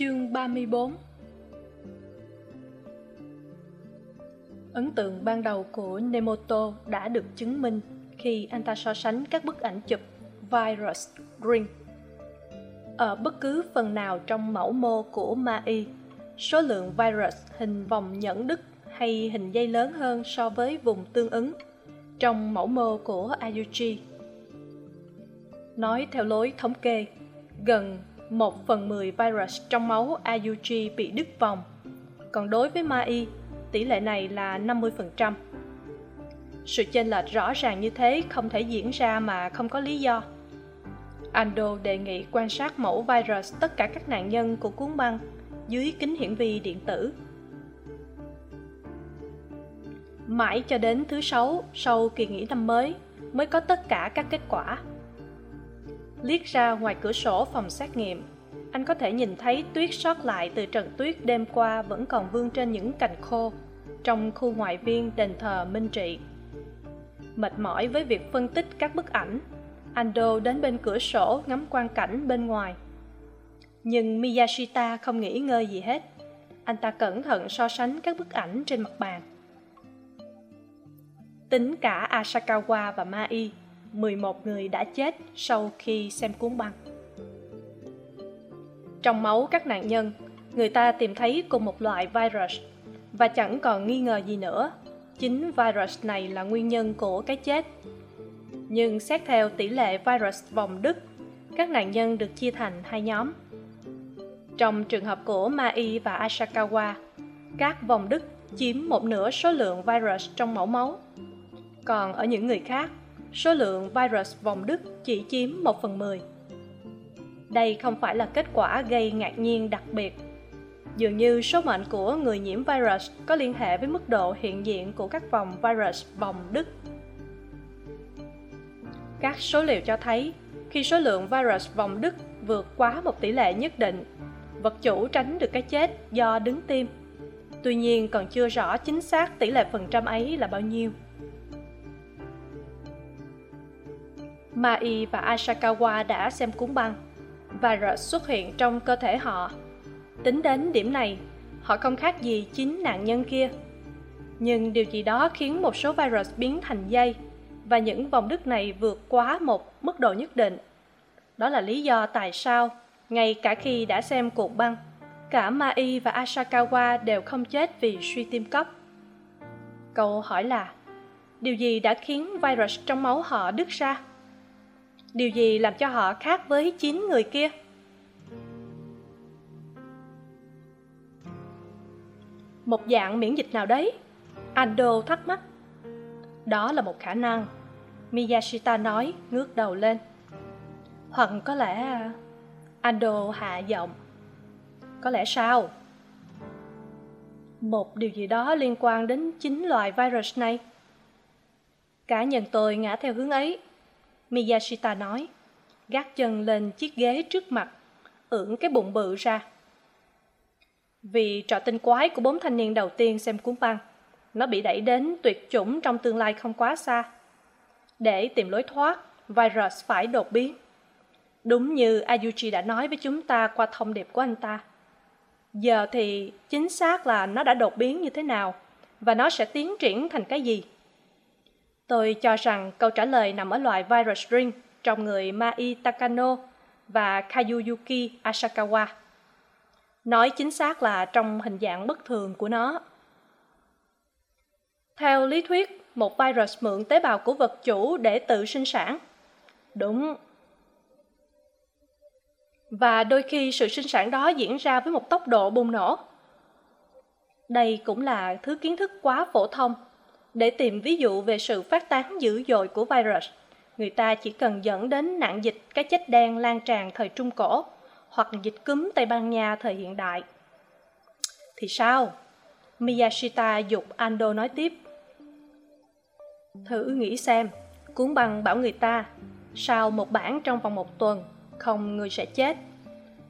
Chương 34 Ấn tượng ban đầu của Nemoto đã được chứng minh khi anh ta so sánh các bức ảnh chụp Virus Ring. Ở bất cứ phần nào trong mẫu mô của Mai, số lượng virus hình vòng nhẫn đức hay hình dây lớn hơn so với vùng tương ứng trong mẫu mô của Ayuji. Nói theo lối thống kê, gần một phần mười virus trong máu AUG bị đứt vòng, còn đối với Mai, tỷ lệ này là 50%. Sự chênh lệch rõ ràng như thế không thể diễn ra mà không có lý do. Ando đề nghị quan sát mẫu virus tất cả các nạn nhân của cuốn băng dưới kính hiển vi điện tử. Mãi cho đến thứ sáu sau kỳ nghỉ năm mới mới có tất cả các kết quả. Liếc ra ngoài cửa sổ phòng xét nghiệm, anh có thể nhìn thấy tuyết sót lại từ trận tuyết đêm qua vẫn còn vương trên những cành khô trong khu ngoại viên đền thờ Minh Trị. Mệt mỏi với việc phân tích các bức ảnh, Ando đến bên cửa sổ ngắm quang cảnh bên ngoài. Nhưng Miyashita không nghĩ ngơi gì hết. Anh ta cẩn thận so sánh các bức ảnh trên mặt bàn. Tính cả Asakawa và Mai, 11 người đã chết sau khi xem cuốn băng. Trong máu các nạn nhân, người ta tìm thấy cùng một loại virus và chẳng còn nghi ngờ gì nữa. Chính virus này là nguyên nhân của cái chết. Nhưng xét theo tỷ lệ virus vòng đứt, các nạn nhân được chia thành hai nhóm. Trong trường hợp của Mai và Asakawa, các vòng đứt chiếm một nửa số lượng virus trong mẫu máu. Còn ở những người khác, số lượng virus vòng Đức chỉ chiếm một phần mười. Đây không phải là kết quả gây ngạc nhiên đặc biệt. Dường như số mệnh của người nhiễm virus có liên hệ với mức độ hiện diện của các vòng virus vòng Đức. Các số liệu cho thấy, khi số lượng virus vòng Đức vượt quá một tỷ lệ nhất định, vật chủ tránh được cái chết do đứng tim. Tuy nhiên còn chưa rõ chính xác tỷ lệ phần trăm ấy là bao nhiêu. Mai và Asakawa đã xem cuốn băng. Virus xuất hiện trong cơ thể họ. Tính đến điểm này, họ không khác gì chính nạn nhân kia. Nhưng điều gì đó khiến một số virus biến thành dây và những vòng đứt này vượt quá một mức độ nhất định. Đó là lý do tại sao, ngay cả khi đã xem cuộc băng, cả Mai và Asakawa đều không chết vì suy tim cấp. Câu hỏi là, điều gì đã khiến virus trong máu họ đứt ra? Điều gì làm cho họ khác với chín người kia? Một dạng miễn dịch nào đấy? Ando thắc mắc. Đó là một khả năng. Miyashita nói, ngước đầu lên. Hoặc có lẽ, ando hạ giọng. Có lẽ sao? Một điều gì đó liên quan đến chính loài virus này. Cá nhân tôi ngã theo hướng ấy miyashita nói. Gác chân lên chiếc ghế trước mặt ưỡn cái bụng bự ra. Vì trò tinh quái của bốn thanh niên đầu tiên xem cuốn băng, nó bị đẩy đến tuyệt chủng trong tương lai không quá xa. Để tìm lối thoát, virus phải đột biến. Đúng như ayuchi đã nói với chúng ta qua thông điệp của anh ta. Giờ thì chính xác là nó đã đột biến như thế nào và nó sẽ tiến triển thành cái gì? Tôi cho rằng câu trả lời nằm ở loại virus ring trong người Mai Takano và Kayuyuki Asakawa. Nói chính xác là trong hình dạng bất thường của nó. Theo lý thuyết, một virus mượn tế bào của vật chủ để tự sinh sản. Đúng. Và đôi khi sự sinh sản đó diễn ra với một tốc độ bùng nổ. Đây cũng là thứ kiến thức quá phổ thông để tìm ví dụ về sự phát tán dữ dội của virus, người ta chỉ cần dẫn đến nạn dịch cái chết đen lan tràn thời Trung Cổ hoặc dịch cúm Tây Ban Nha thời hiện đại. thì sao? Miyashita dục ando nói tiếp. Thử nghĩ xem cuốn băng bảo người ta sau một bản trong vòng một tuần không người sẽ chết.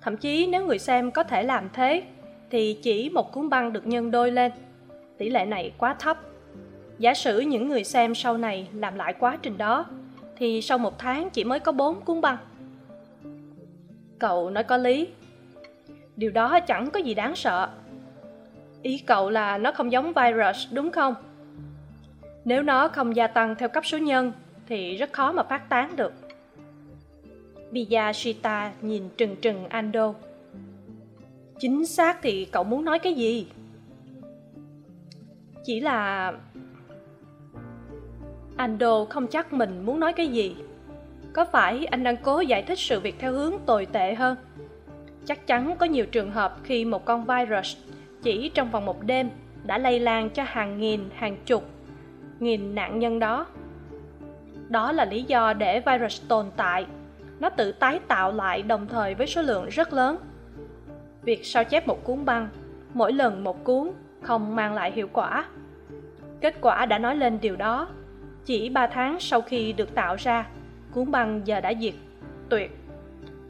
Thậm chí nếu người xem có thể làm thế thì chỉ một cuốn băng được nhân đôi lên. Tỷ lệ này quá thấp giả sử những người xem sau này làm lại quá trình đó, thì sau một tháng chỉ mới có bốn cuốn băng. Cậu nói có lý. Điều đó chẳng có gì đáng sợ. Ý cậu là nó không giống virus, đúng không? Nếu nó không gia tăng theo cấp số nhân, thì rất khó mà phát tán được. Miyashita nhìn trừng trừng ando. Chính xác thì cậu muốn nói cái gì? Chỉ là anh Đô không chắc mình muốn nói cái gì. Có phải anh đang cố giải thích sự việc theo hướng tồi tệ hơn? Chắc chắn có nhiều trường hợp khi một con virus chỉ trong vòng một đêm đã lây lan cho hàng nghìn, hàng chục, nghìn nạn nhân đó. Đó là lý do để virus tồn tại. Nó tự tái tạo lại đồng thời với số lượng rất lớn. Việc sao chép một cuốn băng, mỗi lần một cuốn không mang lại hiệu quả. Kết quả đã nói lên điều đó chỉ ba tháng sau khi được tạo ra, cuốn băng giờ đã diệt. Tuyệt.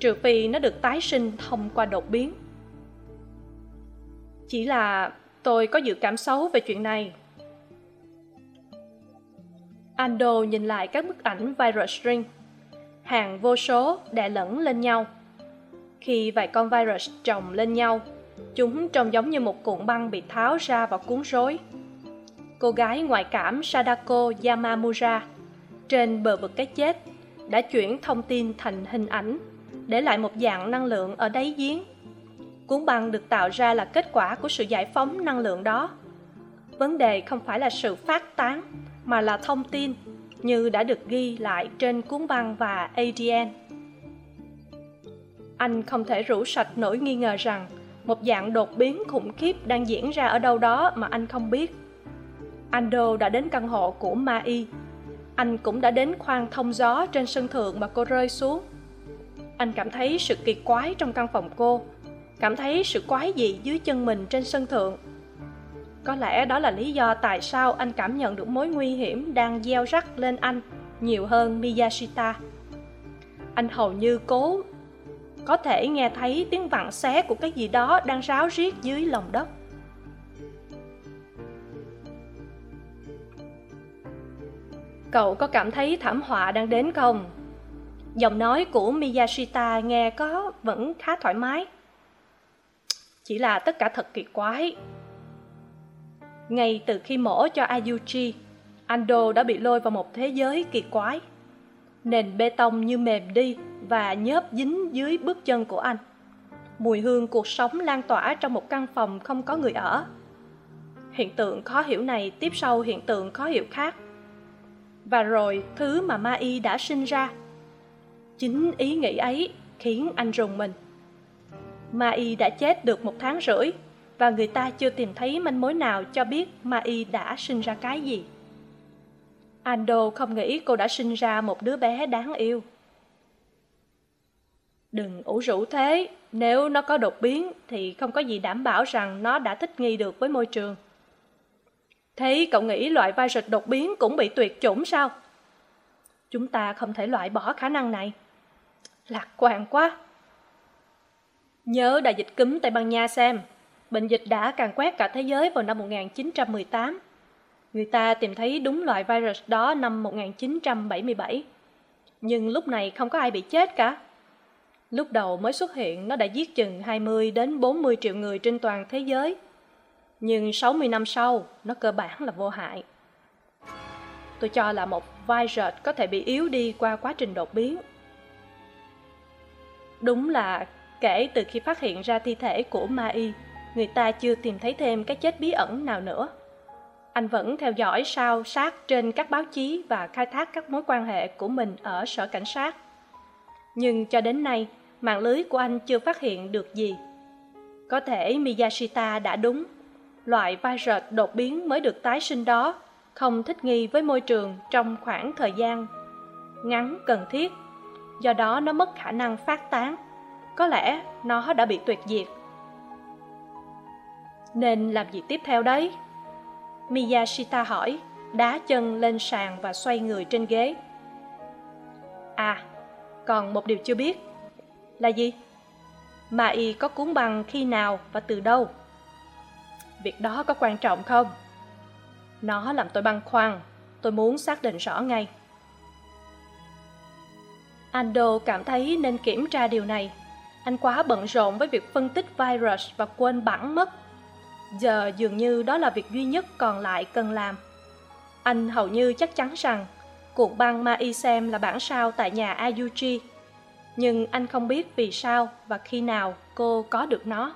Trừ phi nó được tái sinh thông qua đột biến. Chỉ là tôi có dự cảm xấu về chuyện này. Ando nhìn lại các bức ảnh virus string hàng vô số đè lẫn lên nhau. Khi vài con virus chồng lên nhau, chúng trông giống như một cuộn băng bị tháo ra và cuốn rối cô gái ngoại cảm sadako yamamura trên bờ vực cái chết, đã chuyển thông tin thành hình ảnh để lại một dạng năng lượng ở đáy giếng. Cuốn băng được tạo ra là kết quả của sự giải phóng năng lượng đó. Vấn đề không phải là sự phát tán, mà là thông tin, như đã được ghi lại trên cuốn băng và adn anh không thể rủ sạch nỗi nghi ngờ rằng một dạng đột biến khủng khiếp đang diễn ra ở đâu đó mà anh không biết ando đã đến căn hộ của ma y. Anh cũng đã đến khoang thông gió trên sân thượng mà cô rơi xuống. Anh cảm thấy sự kỳ quái trong căn phòng cô, cảm thấy sự quái dị dưới chân mình trên sân thượng. Có lẽ đó là lý do tại sao anh cảm nhận được mối nguy hiểm đang gieo rắc lên anh nhiều hơn miyashita. Anh hầu như cố có thể nghe thấy tiếng vặn xé của cái gì đó đang ráo riết dưới lòng đất. Cậu có cảm thấy thảm họa đang đến không? Giọng nói của miyashita nghe có vẫn khá thoải mái. Chỉ là tất cả thật kỳ quái. Ngay từ khi mổ cho ayuchi, ando đã bị lôi vào một thế giới kỳ quái. Nền bê tông như mềm đi và nhớp dính dưới bước chân của anh. Mùi hương cuộc sống lan tỏa trong một căn phòng không có người ở. Hiện tượng khó hiểu này tiếp sau hiện tượng khó hiểu khác và rồi thứ mà ma y đã sinh ra. Chính ý nghĩ ấy khiến anh rùng mình. Ma y đã chết được một tháng rưỡi và người ta chưa tìm thấy manh mối nào cho biết ma y đã sinh ra cái gì. Ando không nghĩ cô đã sinh ra một đứa bé đáng yêu. Đừng ủ rũ thế, nếu nó có đột biến thì không có gì đảm bảo rằng nó đã thích nghi được với môi trường thế cậu nghĩ loại virus đột biến cũng bị tuyệt chủng sao chúng ta không thể loại bỏ khả năng này lạc quan quá nhớ đại dịch cúm tây ban nha xem bệnh dịch đã càng quét cả thế giới vào năm 1918. Người ta tìm thấy đúng loại virus đó năm 1977. Nhưng lúc này không có ai bị chết cả. Lúc đầu mới xuất hiện, nó đã giết chừng 20 đến 40 triệu người trên toàn thế giới. Nhưng 60 năm sau, nó cơ bản là vô hại. Tôi cho là một virus có thể bị yếu đi qua quá trình đột biến. Đúng là kể từ khi phát hiện ra thi thể của mai người ta chưa tìm thấy thêm cái chết bí ẩn nào nữa anh vẫn theo dõi sao sát trên các báo chí và khai thác các mối quan hệ của mình ở sở cảnh sát nhưng cho đến nay mạng lưới của anh chưa phát hiện được gì có thể miyashita đã đúng loại virus đột biến mới được tái sinh đó không thích nghi với môi trường trong khoảng thời gian ngắn cần thiết. Do đó nó mất khả năng phát tán. Có lẽ nó đã bị tuyệt diệt. Nên làm gì tiếp theo đấy? Miyashita hỏi, đá chân lên sàn và xoay người trên ghế. À còn một điều chưa biết. Là gì? Mà y có cuốn băng khi nào và từ đâu? Việc đó có quan trọng không? Nó làm tôi băn khoăn. Tôi muốn xác định rõ ngay. Ando cảm thấy nên kiểm tra điều này. Anh quá bận rộn với việc phân tích virus và quên bẵng mất. Giờ dường như đó là việc duy nhất còn lại cần làm. Anh hầu như chắc chắn rằng cuộn băng ma y xem là bản sao tại nhà ayuji nhưng anh không biết vì sao và khi nào cô có được nó.